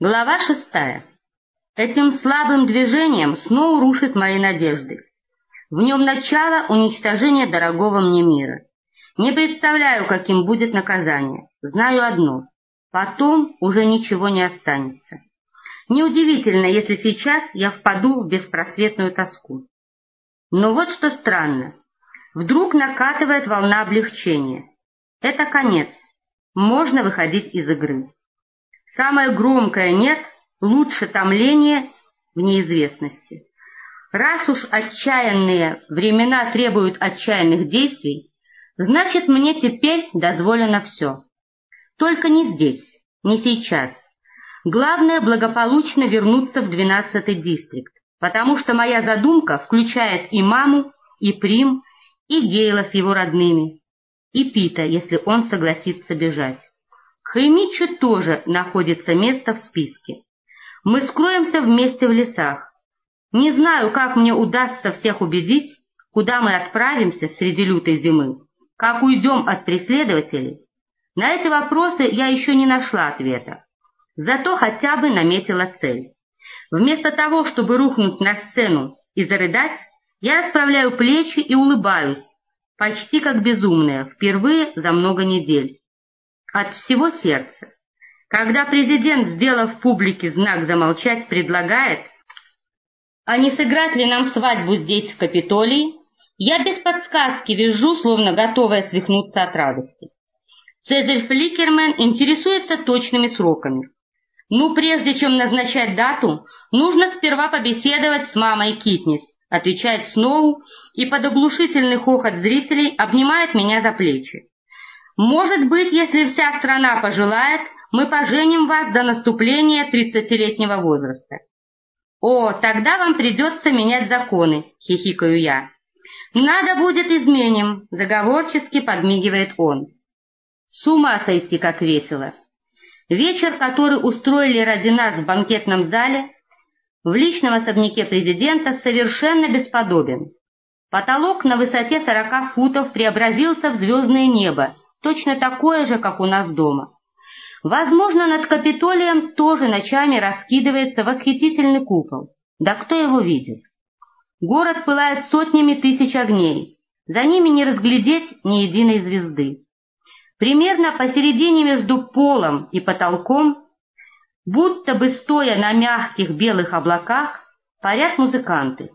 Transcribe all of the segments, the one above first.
Глава шестая. Этим слабым движением снова рушит мои надежды. В нем начало уничтожения дорогого мне мира. Не представляю, каким будет наказание. Знаю одно. Потом уже ничего не останется. Неудивительно, если сейчас я впаду в беспросветную тоску. Но вот что странно. Вдруг накатывает волна облегчения. Это конец. Можно выходить из игры. Самое громкое «нет» лучше томления в неизвестности. Раз уж отчаянные времена требуют отчаянных действий, значит, мне теперь дозволено все. Только не здесь, не сейчас. Главное благополучно вернуться в двенадцатый дистрикт, потому что моя задумка включает и маму, и Прим, и Гейла с его родными, и Пита, если он согласится бежать. Хаймичу тоже находится место в списке. Мы скроемся вместе в лесах. Не знаю, как мне удастся всех убедить, куда мы отправимся среди лютой зимы, как уйдем от преследователей. На эти вопросы я еще не нашла ответа. Зато хотя бы наметила цель. Вместо того, чтобы рухнуть на сцену и зарыдать, я расправляю плечи и улыбаюсь, почти как безумная, впервые за много недель от всего сердца. Когда президент, сделав публике знак замолчать, предлагает, а не сыграть ли нам свадьбу здесь, в Капитолии, я без подсказки вижу, словно готовая свихнуться от радости. Цезарь Фликермен интересуется точными сроками. «Ну, прежде чем назначать дату, нужно сперва побеседовать с мамой Китнис», отвечает Сноу и под оглушительный хохот зрителей обнимает меня за плечи. Может быть, если вся страна пожелает, мы поженим вас до наступления тридцатилетнего возраста. О, тогда вам придется менять законы, хихикаю я. Надо будет изменим, заговорчески подмигивает он. С ума сойти, как весело. Вечер, который устроили ради нас в банкетном зале, в личном особняке президента совершенно бесподобен. Потолок на высоте сорока футов преобразился в звездное небо, точно такое же, как у нас дома. Возможно, над Капитолием тоже ночами раскидывается восхитительный купол. Да кто его видит? Город пылает сотнями тысяч огней. За ними не разглядеть ни единой звезды. Примерно посередине между полом и потолком, будто бы стоя на мягких белых облаках, парят музыканты.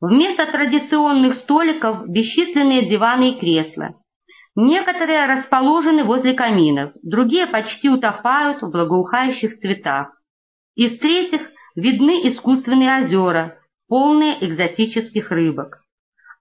Вместо традиционных столиков бесчисленные диваны и кресла, Некоторые расположены возле каминов, другие почти утопают в благоухающих цветах. Из третьих видны искусственные озера, полные экзотических рыбок.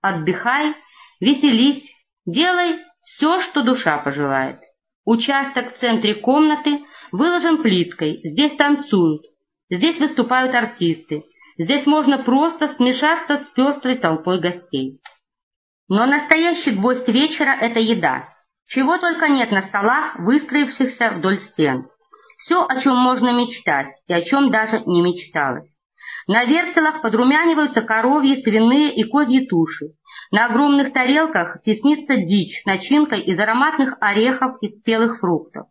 Отдыхай, веселись, делай все, что душа пожелает. Участок в центре комнаты выложен плиткой, здесь танцуют, здесь выступают артисты, здесь можно просто смешаться с пестрой толпой гостей. Но настоящий гвоздь вечера — это еда. Чего только нет на столах, выстроившихся вдоль стен. Все, о чем можно мечтать, и о чем даже не мечталось. На вертелах подрумяниваются коровьи, свиные и козьи туши. На огромных тарелках теснится дичь с начинкой из ароматных орехов и спелых фруктов.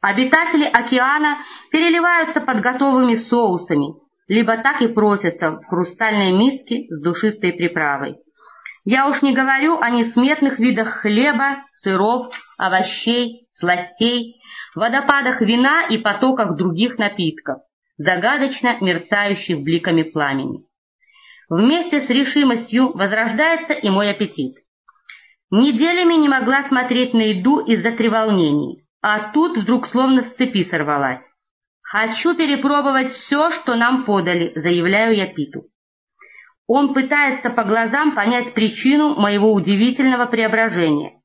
Обитатели океана переливаются под готовыми соусами, либо так и просятся в хрустальной миске с душистой приправой. Я уж не говорю о несметных видах хлеба, сыров, овощей, сластей, водопадах вина и потоках других напитков, загадочно мерцающих бликами пламени. Вместе с решимостью возрождается и мой аппетит. Неделями не могла смотреть на еду из-за треволнений, а тут вдруг словно с цепи сорвалась. «Хочу перепробовать все, что нам подали», — заявляю я Питу. Он пытается по глазам понять причину моего удивительного преображения.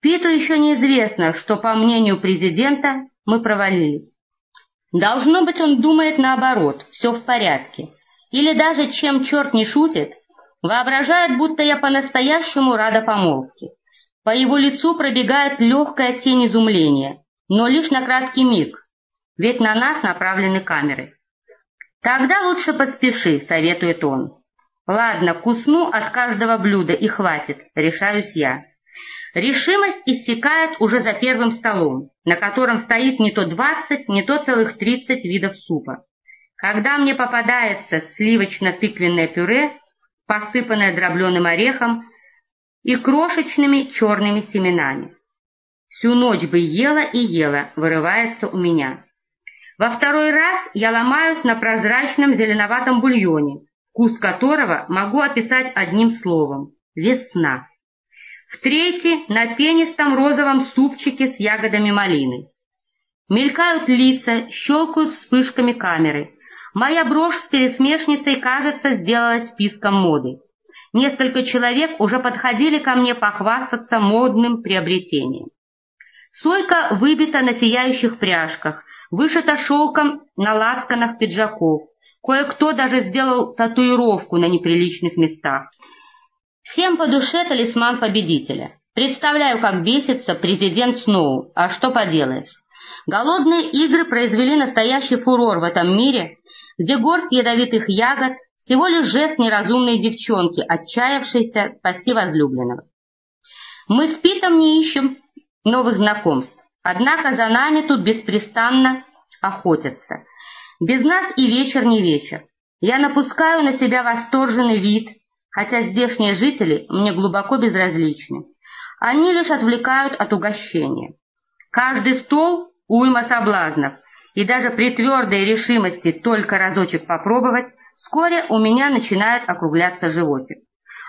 Питу еще неизвестно, что, по мнению президента, мы провалились. Должно быть, он думает наоборот, все в порядке. Или даже, чем черт не шутит, воображает, будто я по-настоящему рада помолвке. По его лицу пробегает легкая тень изумления, но лишь на краткий миг, ведь на нас направлены камеры. «Тогда лучше поспеши», — советует он. Ладно, кусну от каждого блюда и хватит, решаюсь я. Решимость иссякает уже за первым столом, на котором стоит не то двадцать, не то целых тридцать видов супа. Когда мне попадается сливочно-тыквенное пюре, посыпанное дробленым орехом и крошечными черными семенами. Всю ночь бы ела и ела, вырывается у меня. Во второй раз я ломаюсь на прозрачном зеленоватом бульоне, вкус которого могу описать одним словом — весна. В третий — на пенистом розовом супчике с ягодами малины. Мелькают лица, щелкают вспышками камеры. Моя брошь с пересмешницей, кажется, сделалась списком моды. Несколько человек уже подходили ко мне похвастаться модным приобретением. Сойка выбита на сияющих пряжках, вышита шелком на лацканах пиджаков. Кое-кто даже сделал татуировку на неприличных местах. Всем по душе талисман победителя. Представляю, как бесится президент Сноу, а что поделаешь. Голодные игры произвели настоящий фурор в этом мире, где горсть ядовитых ягод всего лишь жест неразумной девчонки, отчаявшейся спасти возлюбленного. Мы с Питом не ищем новых знакомств. Однако за нами тут беспрестанно охотятся. Без нас и вечер не вечер. Я напускаю на себя восторженный вид, хотя здешние жители мне глубоко безразличны. Они лишь отвлекают от угощения. Каждый стол — уйма соблазнов, и даже при твердой решимости только разочек попробовать, вскоре у меня начинает округляться животик.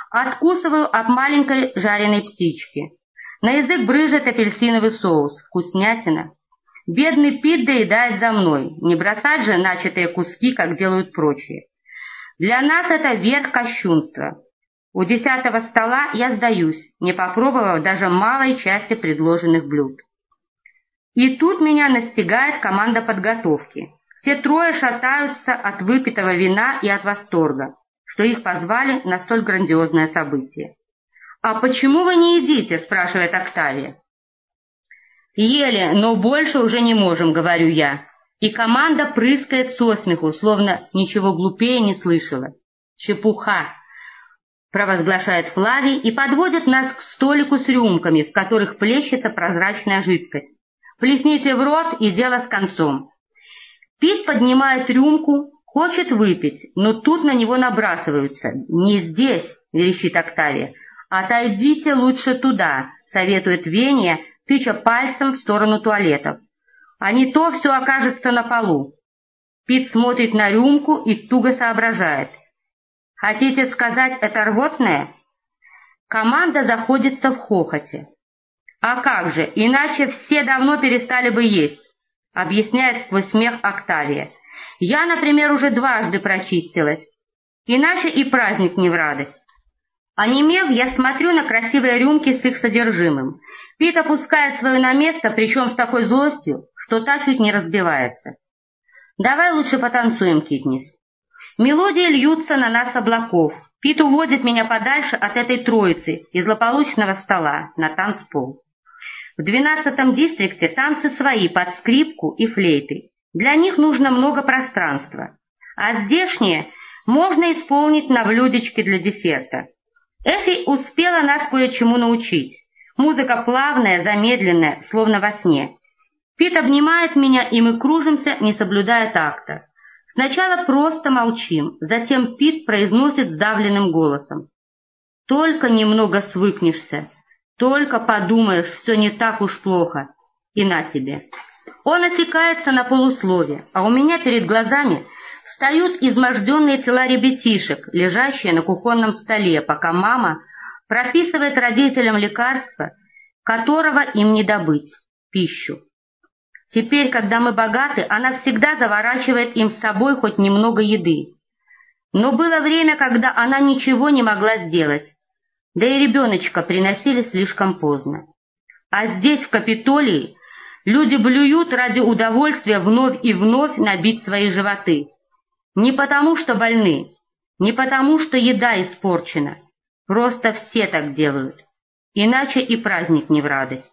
Откусываю от маленькой жареной птички. На язык брыжет апельсиновый соус, вкуснятина. Бедный Пит доедает за мной, не бросать же начатые куски, как делают прочие. Для нас это верх кощунства. У десятого стола я сдаюсь, не попробовав даже малой части предложенных блюд. И тут меня настигает команда подготовки. Все трое шатаются от выпитого вина и от восторга, что их позвали на столь грандиозное событие. «А почему вы не едите?» — спрашивает Октавия. «Ели, но больше уже не можем», — говорю я. И команда прыскает со смеху, словно ничего глупее не слышала. «Чепуха!» — провозглашает Флавий и подводит нас к столику с рюмками, в которых плещется прозрачная жидкость. «Плесните в рот, и дело с концом». Пит поднимает рюмку, хочет выпить, но тут на него набрасываются. «Не здесь!» — верещит Октавия. «Отойдите лучше туда», — советует Веня, тыча пальцем в сторону туалетов. «А не то все окажется на полу». Пит смотрит на рюмку и туго соображает. «Хотите сказать, это рвотное?» Команда заходится в хохоте. «А как же, иначе все давно перестали бы есть», — объясняет сквозь смех Октавия. «Я, например, уже дважды прочистилась. Иначе и праздник не в радость». Онемев, я смотрю на красивые рюмки с их содержимым. Пит опускает свою на место, причем с такой злостью, что та чуть не разбивается. «Давай лучше потанцуем, Китнис». Мелодии льются на нас облаков. Пит уводит меня подальше от этой троицы из злополучного стола на танцпол. В двенадцатом дистрикте танцы свои под скрипку и флейты. Для них нужно много пространства. А здешние можно исполнить на блюдечке для десерта. Эфи успела нас кое-чему научить. Музыка плавная, замедленная, словно во сне. Пит обнимает меня, и мы кружимся, не соблюдая такта. Сначала просто молчим, затем Пит произносит сдавленным голосом. «Только немного свыкнешься, только подумаешь, все не так уж плохо, и на тебе». Он осекается на полуслове, а у меня перед глазами Встают изможденные тела ребятишек, лежащие на кухонном столе, пока мама прописывает родителям лекарство, которого им не добыть – пищу. Теперь, когда мы богаты, она всегда заворачивает им с собой хоть немного еды. Но было время, когда она ничего не могла сделать, да и ребеночка приносили слишком поздно. А здесь, в Капитолии, люди блюют ради удовольствия вновь и вновь набить свои животы – не потому, что больны, не потому, что еда испорчена. Просто все так делают. Иначе и праздник не в радость.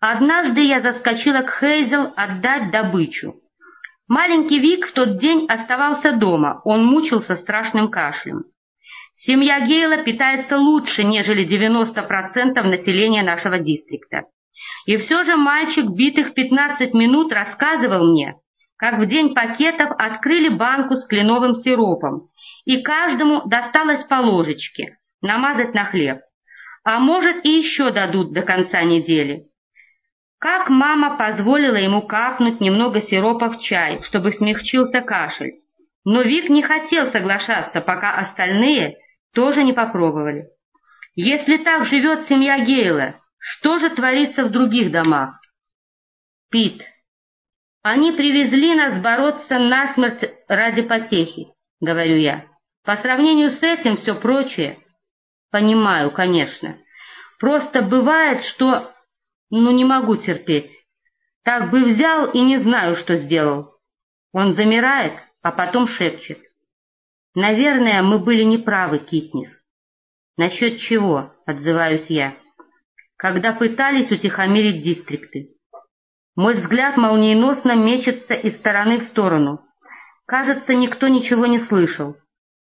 Однажды я заскочила к Хейзел отдать добычу. Маленький Вик в тот день оставался дома, он мучился страшным кашлем. Семья Гейла питается лучше, нежели 90% населения нашего дистрикта. И все же мальчик битых 15 минут рассказывал мне, как в день пакетов открыли банку с кленовым сиропом, и каждому досталось по ложечке намазать на хлеб. А может и еще дадут до конца недели. Как мама позволила ему капнуть немного сиропа в чай, чтобы смягчился кашель. Но Вик не хотел соглашаться, пока остальные тоже не попробовали. Если так живет семья Гейла, что же творится в других домах? Пит. Они привезли нас бороться насмерть ради потехи, говорю я. По сравнению с этим все прочее. Понимаю, конечно. Просто бывает, что... Ну, не могу терпеть. Так бы взял и не знаю, что сделал. Он замирает, а потом шепчет. Наверное, мы были неправы, Китнис. Насчет чего, отзываюсь я, когда пытались утихомирить дистрикты. Мой взгляд молниеносно мечется из стороны в сторону. Кажется, никто ничего не слышал.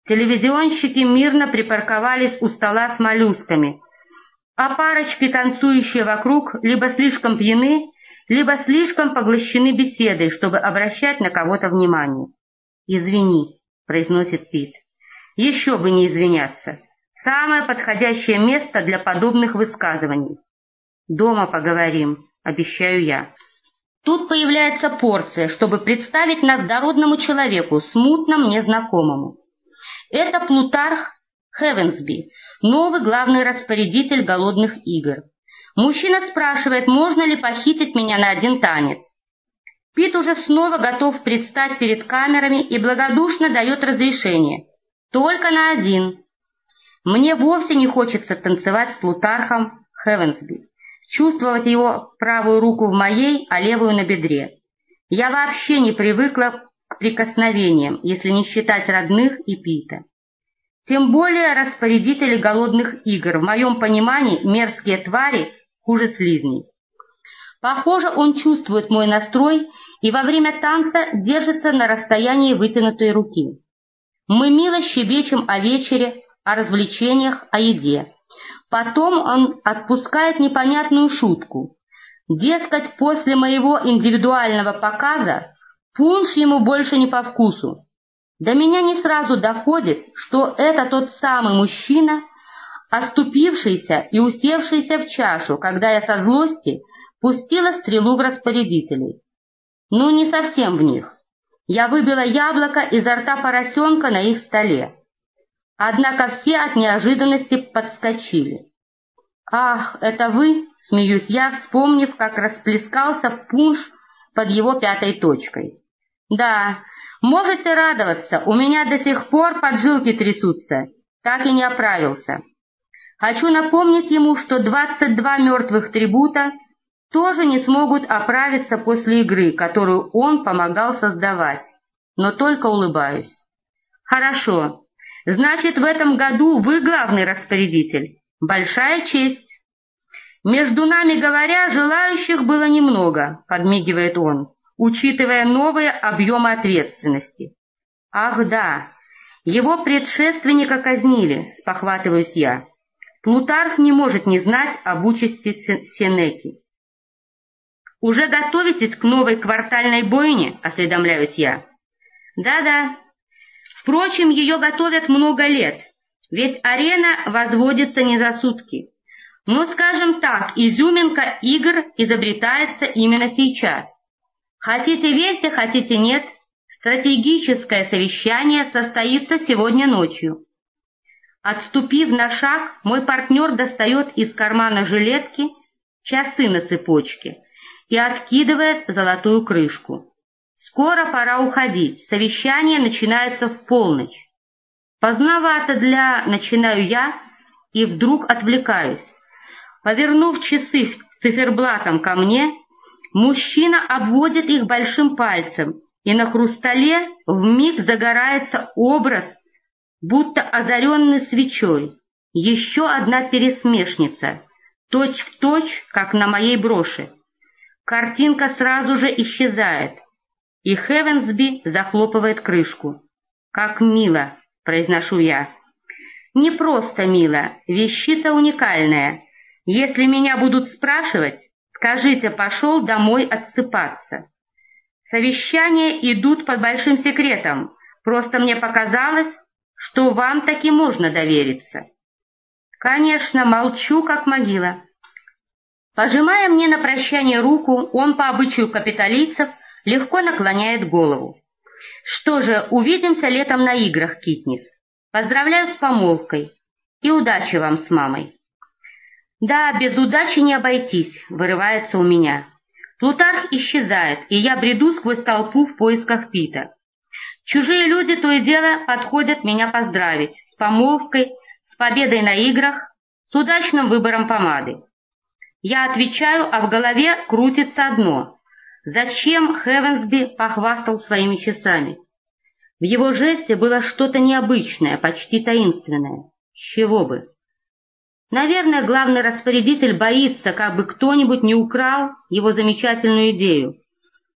Телевизионщики мирно припарковались у стола с моллюсками, а парочки, танцующие вокруг, либо слишком пьяны, либо слишком поглощены беседой, чтобы обращать на кого-то внимание. «Извини», — произносит Пит. «Еще бы не извиняться. Самое подходящее место для подобных высказываний. Дома поговорим, обещаю я». Тут появляется порция, чтобы представить нас дородному человеку, смутно мне знакомому. Это Плутарх Хевенсби, новый главный распорядитель голодных игр. Мужчина спрашивает, можно ли похитить меня на один танец. Пит уже снова готов предстать перед камерами и благодушно дает разрешение. Только на один. Мне вовсе не хочется танцевать с Плутархом Хевенсби, чувствовать его правую руку в моей, а левую на бедре. Я вообще не привыкла к прикосновениям, если не считать родных и Пита. Тем более распорядители голодных игр, в моем понимании, мерзкие твари хуже слизней. Похоже, он чувствует мой настрой и во время танца держится на расстоянии вытянутой руки. Мы мило щебечем о вечере, о развлечениях, о еде. Потом он отпускает непонятную шутку. Дескать, после моего индивидуального показа пунш ему больше не по вкусу. До меня не сразу доходит, что это тот самый мужчина, оступившийся и усевшийся в чашу, когда я со злости пустила стрелу в распорядителей. Ну, не совсем в них. Я выбила яблоко изо рта поросенка на их столе. Однако все от неожиданности подскочили. «Ах, это вы?» — смеюсь я, вспомнив, как расплескался пунш под его пятой точкой. «Да, можете радоваться, у меня до сих пор поджилки трясутся, так и не оправился. Хочу напомнить ему, что 22 мертвых трибута тоже не смогут оправиться после игры, которую он помогал создавать, но только улыбаюсь. Хорошо, значит, в этом году вы главный распорядитель. Большая честь. Между нами говоря, желающих было немного, подмигивает он учитывая новые объемы ответственности. Ах да, его предшественника казнили, спохватываюсь я. Плутарх не может не знать об участи Сенеки. «Уже готовитесь к новой квартальной бойне?» — осведомляюсь я. «Да-да. Впрочем, ее готовят много лет, ведь арена возводится не за сутки. Но, скажем так, изюминка игр изобретается именно сейчас. Хотите верьте, хотите нет, стратегическое совещание состоится сегодня ночью. Отступив на шаг, мой партнер достает из кармана жилетки часы на цепочке и откидывает золотую крышку. Скоро пора уходить, совещание начинается в полночь. Поздновато для... начинаю я и вдруг отвлекаюсь. Повернув часы циферблатом ко мне, Мужчина обводит их большим пальцем, и на хрустале вмиг загорается образ, будто озаренный свечой. Еще одна пересмешница, точь в точь, как на моей броши. Картинка сразу же исчезает, и Хевенсби захлопывает крышку. «Как мило!» — произношу я. Не просто мило, вещица уникальная. Если меня будут спрашивать, скажите, пошел домой отсыпаться. Совещания идут под большим секретом, просто мне показалось, что вам таки можно довериться. Конечно, молчу, как могила. Пожимая мне на прощание руку, он по обычаю капиталийцев легко наклоняет голову. Что же, увидимся летом на играх, Китнис. Поздравляю с помолвкой и удачи вам с мамой. Да, без удачи не обойтись, вырывается у меня. Плутарх исчезает, и я бреду сквозь толпу в поисках Пита. Чужие люди то и дело подходят меня поздравить с помолвкой, с победой на играх, с удачным выбором помады. Я отвечаю, а в голове крутится одно. Зачем Хевенсби похвастал своими часами? В его жесте было что-то необычное, почти таинственное. С чего бы? Наверное, главный распорядитель боится, как бы кто-нибудь не украл его замечательную идею.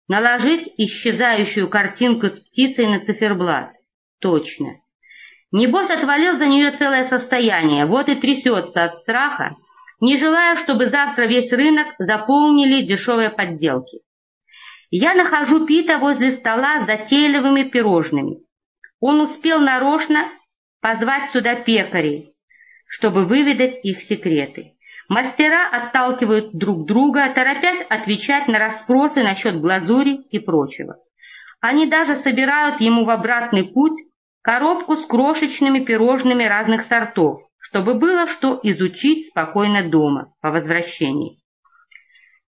Наложить исчезающую картинку с птицей на циферблат. Точно. Небось отвалил за нее целое состояние, вот и трясется от страха, не желая, чтобы завтра весь рынок заполнили дешевые подделки. Я нахожу Пита возле стола с затейливыми пирожными. Он успел нарочно позвать сюда пекарей, чтобы выведать их секреты. Мастера отталкивают друг друга, торопясь отвечать на расспросы насчет глазури и прочего. Они даже собирают ему в обратный путь коробку с крошечными пирожными разных сортов, чтобы было что изучить спокойно дома по возвращении.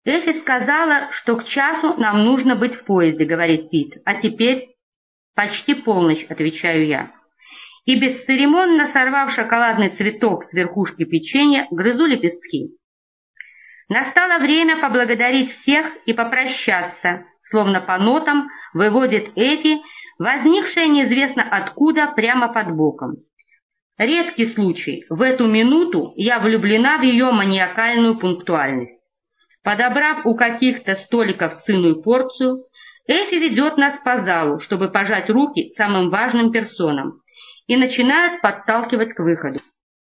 Эфи сказала, что к часу нам нужно быть в поезде, говорит Пит, а теперь почти полночь, отвечаю я и, бесцеремонно сорвав шоколадный цветок с верхушки печенья, грызу лепестки. Настало время поблагодарить всех и попрощаться, словно по нотам выводит Эфи, возникшая неизвестно откуда прямо под боком. Редкий случай, в эту минуту я влюблена в ее маниакальную пунктуальность. Подобрав у каких-то столиков ценную порцию, Эфи ведет нас по залу, чтобы пожать руки самым важным персонам, и начинает подталкивать к выходу.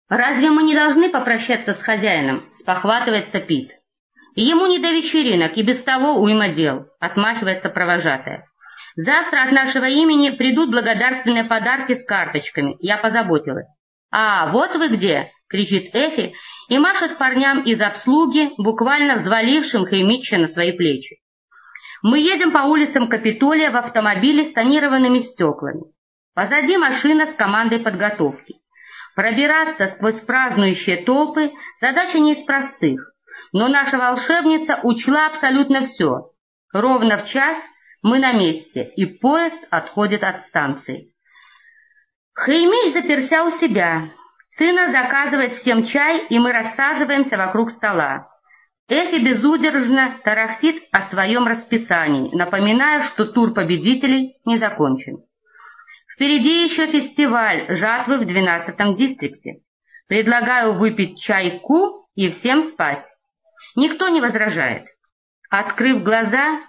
«Разве мы не должны попрощаться с хозяином?» — спохватывается Пит. «Ему не до вечеринок, и без того уйма дел», — отмахивается провожатая. «Завтра от нашего имени придут благодарственные подарки с карточками. Я позаботилась». «А, вот вы где!» — кричит Эфи и машет парням из обслуги, буквально взвалившим Хеймитча на свои плечи. Мы едем по улицам Капитолия в автомобиле с тонированными стеклами. Позади машина с командой подготовки. Пробираться сквозь празднующие толпы – задача не из простых, но наша волшебница учла абсолютно все. Ровно в час мы на месте, и поезд отходит от станции. Хаймиш заперся у себя. Сына заказывает всем чай, и мы рассаживаемся вокруг стола. Эфи безудержно тарахтит о своем расписании, напоминая, что тур победителей не закончен. Впереди еще фестиваль жатвы в двенадцатом дистрикте. Предлагаю выпить чайку и всем спать. Никто не возражает. Открыв глаза,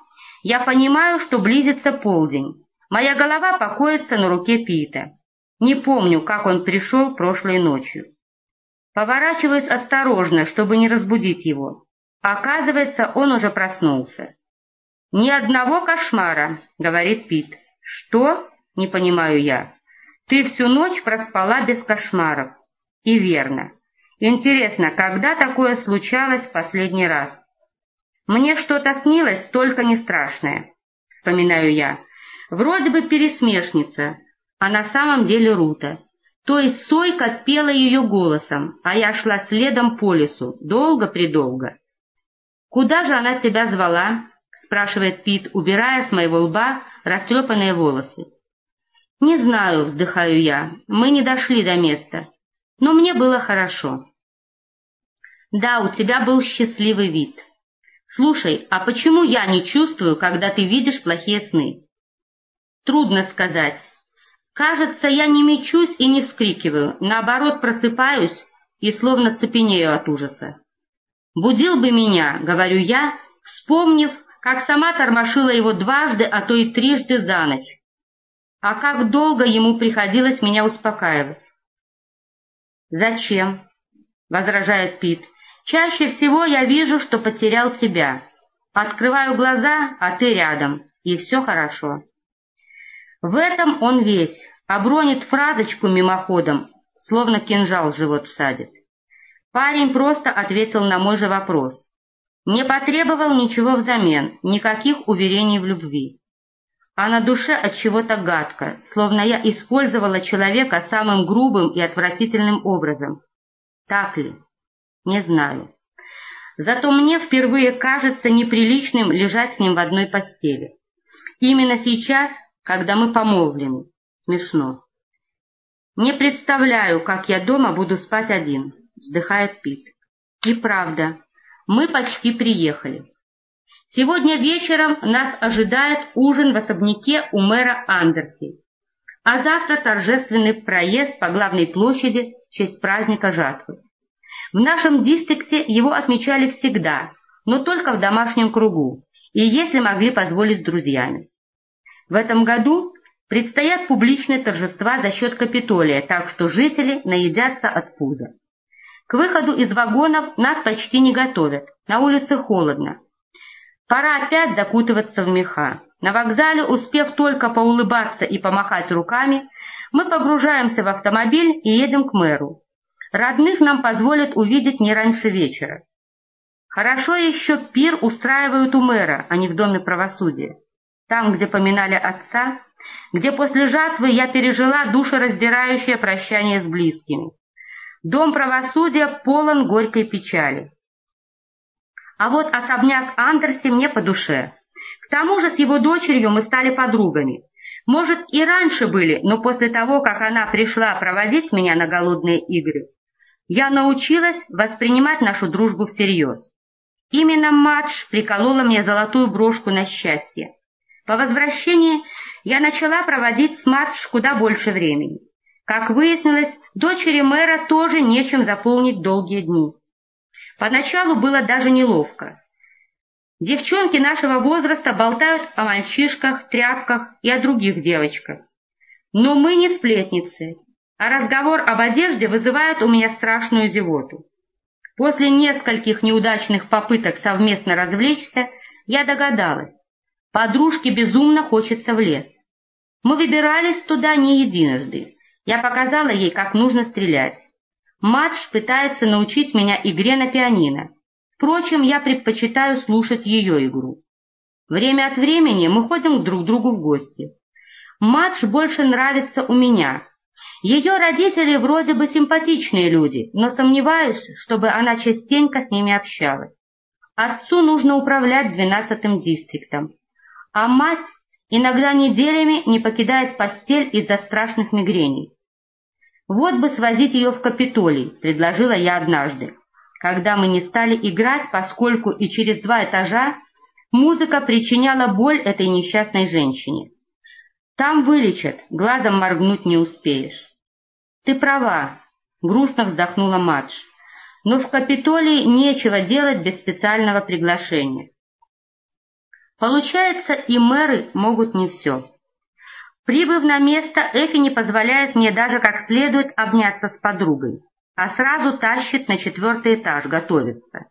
я понимаю, что близится полдень. Моя голова покоится на руке Пита. Не помню, как он пришел прошлой ночью. Поворачиваюсь осторожно, чтобы не разбудить его. Оказывается, он уже проснулся. «Ни одного кошмара», — говорит Пит. «Что?» не понимаю я. Ты всю ночь проспала без кошмаров. И верно. Интересно, когда такое случалось в последний раз? Мне что-то снилось, только не страшное, вспоминаю я. Вроде бы пересмешница, а на самом деле Рута. То есть Сойка пела ее голосом, а я шла следом по лесу, долго-предолго. «Куда же она тебя звала?» — спрашивает Пит, убирая с моего лба растрепанные волосы. «Не знаю», — вздыхаю я, — «мы не дошли до места, но мне было хорошо». «Да, у тебя был счастливый вид. Слушай, а почему я не чувствую, когда ты видишь плохие сны?» «Трудно сказать. Кажется, я не мечусь и не вскрикиваю, наоборот, просыпаюсь и словно цепенею от ужаса. «Будил бы меня», — говорю я, вспомнив, как сама тормошила его дважды, а то и трижды за ночь. А как долго ему приходилось меня успокаивать. «Зачем?» — возражает Пит. «Чаще всего я вижу, что потерял тебя. Открываю глаза, а ты рядом, и все хорошо». В этом он весь, обронит фразочку мимоходом, словно кинжал в живот всадит. Парень просто ответил на мой же вопрос. Не потребовал ничего взамен, никаких уверений в любви. А на душе от чего-то гадко, словно я использовала человека самым грубым и отвратительным образом. Так ли? Не знаю. Зато мне впервые кажется неприличным лежать с ним в одной постели. Именно сейчас, когда мы помолвлены. Смешно. Не представляю, как я дома буду спать один вздыхает Пит. И правда, мы почти приехали. Сегодня вечером нас ожидает ужин в особняке у мэра Андерси, а завтра торжественный проезд по главной площади в честь праздника жатвы. В нашем дистрикте его отмечали всегда, но только в домашнем кругу, и если могли позволить с друзьями. В этом году предстоят публичные торжества за счет Капитолия, так что жители наедятся от пуза. К выходу из вагонов нас почти не готовят. На улице холодно. Пора опять закутываться в меха. На вокзале, успев только поулыбаться и помахать руками, мы погружаемся в автомобиль и едем к мэру. Родных нам позволят увидеть не раньше вечера. Хорошо еще пир устраивают у мэра, а не в Доме правосудия. Там, где поминали отца, где после жатвы я пережила душераздирающее прощание с близкими. Дом правосудия полон горькой печали. А вот особняк Андерси мне по душе. К тому же с его дочерью мы стали подругами. Может, и раньше были, но после того, как она пришла проводить меня на голодные игры, я научилась воспринимать нашу дружбу всерьез. Именно Мадж приколола мне золотую брошку на счастье. По возвращении я начала проводить с Мадж куда больше времени. Как выяснилось, дочери мэра тоже нечем заполнить долгие дни. Поначалу было даже неловко. Девчонки нашего возраста болтают о мальчишках, тряпках и о других девочках. Но мы не сплетницы, а разговор об одежде вызывает у меня страшную зевоту. После нескольких неудачных попыток совместно развлечься, я догадалась. Подружке безумно хочется в лес. Мы выбирались туда не единожды. Я показала ей, как нужно стрелять. Мадж пытается научить меня игре на пианино. Впрочем, я предпочитаю слушать ее игру. Время от времени мы ходим друг к другу в гости. Мадж больше нравится у меня. Ее родители вроде бы симпатичные люди, но сомневаюсь, чтобы она частенько с ними общалась. Отцу нужно управлять двенадцатым дистриктом, а мать Иногда неделями не покидает постель из-за страшных мигрений. «Вот бы свозить ее в Капитолий», — предложила я однажды, когда мы не стали играть, поскольку и через два этажа музыка причиняла боль этой несчастной женщине. «Там вылечат, глазом моргнуть не успеешь». «Ты права», — грустно вздохнула Мадж, «но в Капитолии нечего делать без специального приглашения». Получается, и мэры могут не все. Прибыв на место, Эфи не позволяет мне даже как следует обняться с подругой, а сразу тащит на четвертый этаж готовиться.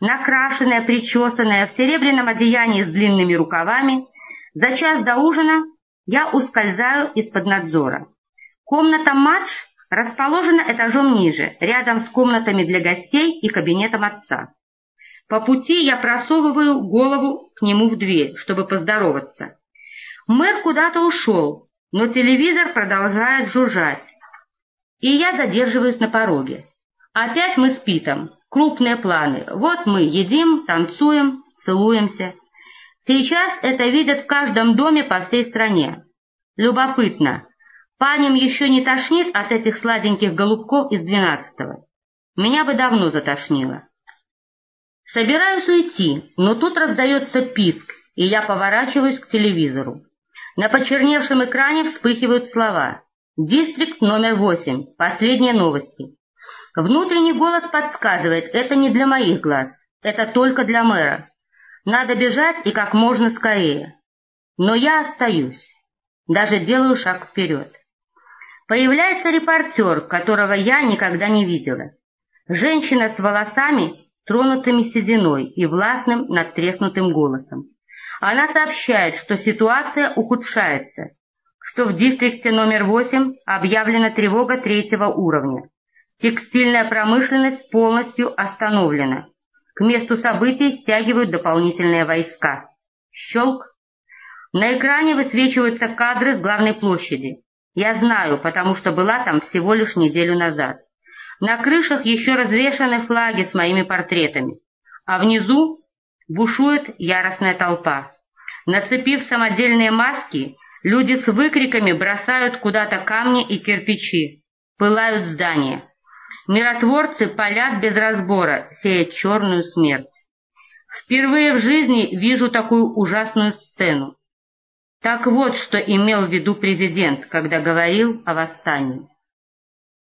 Накрашенная, причесанная, в серебряном одеянии с длинными рукавами, за час до ужина я ускользаю из-под надзора. Комната матч расположена этажом ниже, рядом с комнатами для гостей и кабинетом отца. По пути я просовываю голову к нему в дверь, чтобы поздороваться. Мэр куда-то ушел, но телевизор продолжает жужжать. И я задерживаюсь на пороге. Опять мы с Питом. Крупные планы. Вот мы едим, танцуем, целуемся. Сейчас это видят в каждом доме по всей стране. Любопытно. Паням еще не тошнит от этих сладеньких голубков из двенадцатого. Меня бы давно затошнило. Собираюсь уйти, но тут раздается писк, и я поворачиваюсь к телевизору. На почерневшем экране вспыхивают слова. «Дистрикт номер восемь. Последние новости». Внутренний голос подсказывает, это не для моих глаз, это только для мэра. Надо бежать и как можно скорее. Но я остаюсь. Даже делаю шаг вперед. Появляется репортер, которого я никогда не видела. Женщина с волосами, тронутыми сединой и властным надтреснутым голосом. Она сообщает, что ситуация ухудшается, что в дистрикте номер 8 объявлена тревога третьего уровня. Текстильная промышленность полностью остановлена. К месту событий стягивают дополнительные войска. Щелк. На экране высвечиваются кадры с главной площади. Я знаю, потому что была там всего лишь неделю назад. На крышах еще развешаны флаги с моими портретами, а внизу бушует яростная толпа. Нацепив самодельные маски, люди с выкриками бросают куда-то камни и кирпичи, пылают здания. Миротворцы палят без разбора, сея черную смерть. Впервые в жизни вижу такую ужасную сцену. Так вот, что имел в виду президент, когда говорил о восстании.